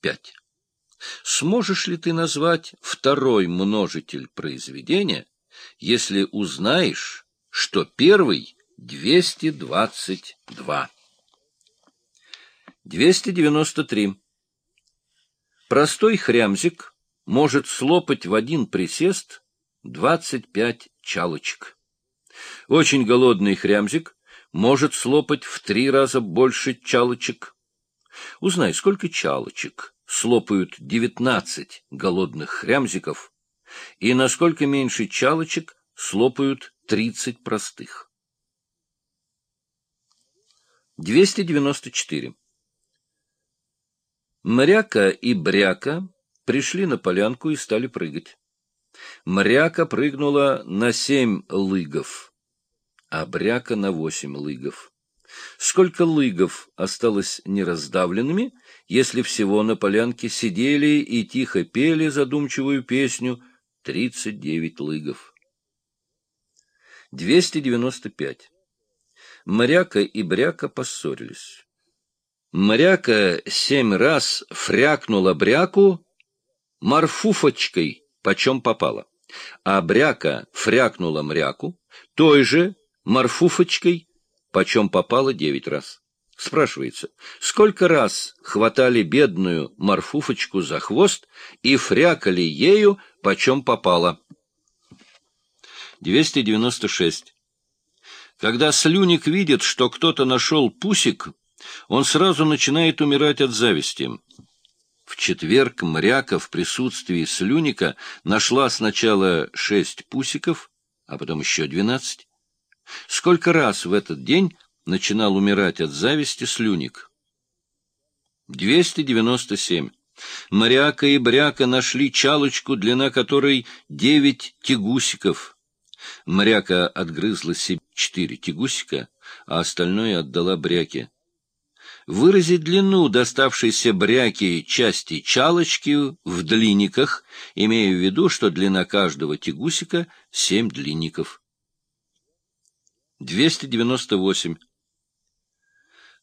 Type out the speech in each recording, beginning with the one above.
пять. Сможешь ли ты назвать второй множитель произведения, если узнаешь, что первый — 222? 293. Простой хрямзик может слопать в один присест 25 чалочек. Очень голодный хрямзик может слопать в три раза больше чалочек. Узнай, сколько чалочек слопают 19 голодных хрямзиков и насколько меньше чалочек слопают 30 простых. 294. Мряка и Бряка пришли на полянку и стали прыгать. Мряка прыгнула на семь лыгов, а Бряка на восемь лыгов. Сколько лыгов осталось нераздавленными, если всего на полянке сидели и тихо пели задумчивую песню тридцать девять лыгов. 295. Мряка и Бряка поссорились. Мряка семь раз фрякнула бряку марфуфочкой, почем попало, а бряка фрякнула мряку той же марфуфочкой, почем попало девять раз. Спрашивается, сколько раз хватали бедную марфуфочку за хвост и фрякали ею, почем попало? 296. Когда слюник видит, что кто-то нашел пусик, он сразу начинает умирать от зависти. В четверг мряка в присутствии слюника нашла сначала шесть пусиков, а потом еще двенадцать. Сколько раз в этот день начинал умирать от зависти слюник? 297. Мряка и бряка нашли чалочку, длина которой девять тягусиков. Мряка отгрызла себе четыре тягусика, а остальное отдала бряке выразить длину доставшейся бряки части чалочки в длинниках, имея в виду, что длина каждого тягусика — семь длинников. 298.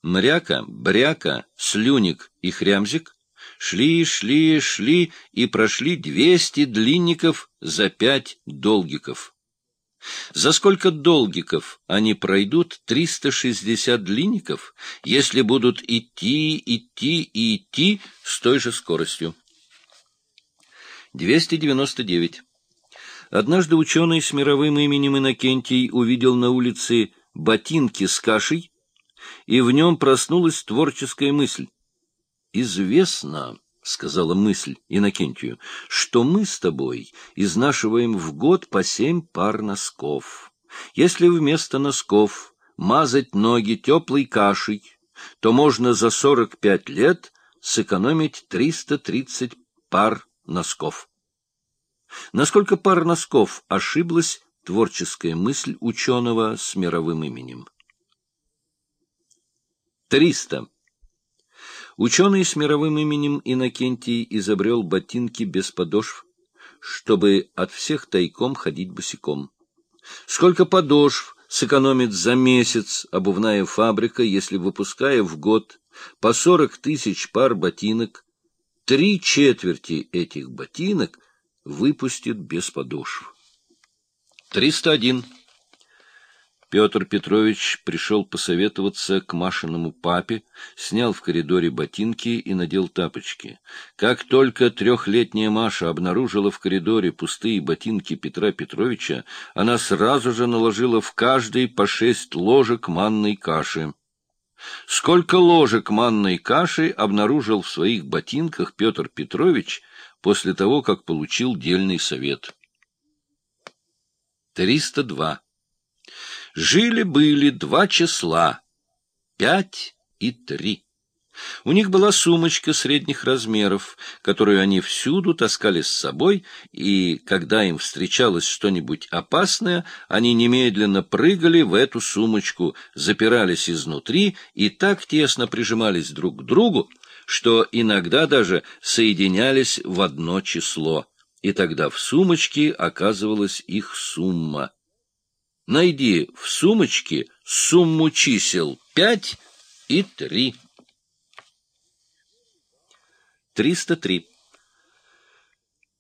Мряка, бряка, слюник и хрямзик шли, шли, шли и прошли двести длинников за пять долгиков. За сколько долгиков они пройдут 360 длинников, если будут идти, идти и идти с той же скоростью? 299. Однажды ученый с мировым именем Иннокентий увидел на улице ботинки с кашей, и в нем проснулась творческая мысль. Известно, — сказала мысль Иннокентию, — что мы с тобой изнашиваем в год по семь пар носков. Если вместо носков мазать ноги теплой кашей, то можно за сорок пять лет сэкономить триста тридцать пар носков. Насколько пар носков ошиблась творческая мысль ученого с мировым именем? Триста. Ученый с мировым именем Иннокентий изобрел ботинки без подошв, чтобы от всех тайком ходить босиком. Сколько подошв сэкономит за месяц обувная фабрика, если, выпуская в год по сорок тысяч пар ботинок, три четверти этих ботинок выпустит без подошв. 301. Петр Петрович пришел посоветоваться к Машиному папе, снял в коридоре ботинки и надел тапочки. Как только трехлетняя Маша обнаружила в коридоре пустые ботинки Петра Петровича, она сразу же наложила в каждый по шесть ложек манной каши. Сколько ложек манной каши обнаружил в своих ботинках Петр Петрович после того, как получил дельный совет? Триста два. Жили-были два числа — пять и три. У них была сумочка средних размеров, которую они всюду таскали с собой, и, когда им встречалось что-нибудь опасное, они немедленно прыгали в эту сумочку, запирались изнутри и так тесно прижимались друг к другу, что иногда даже соединялись в одно число, и тогда в сумочке оказывалась их сумма. Найди в сумочке сумму чисел пять и три. 303.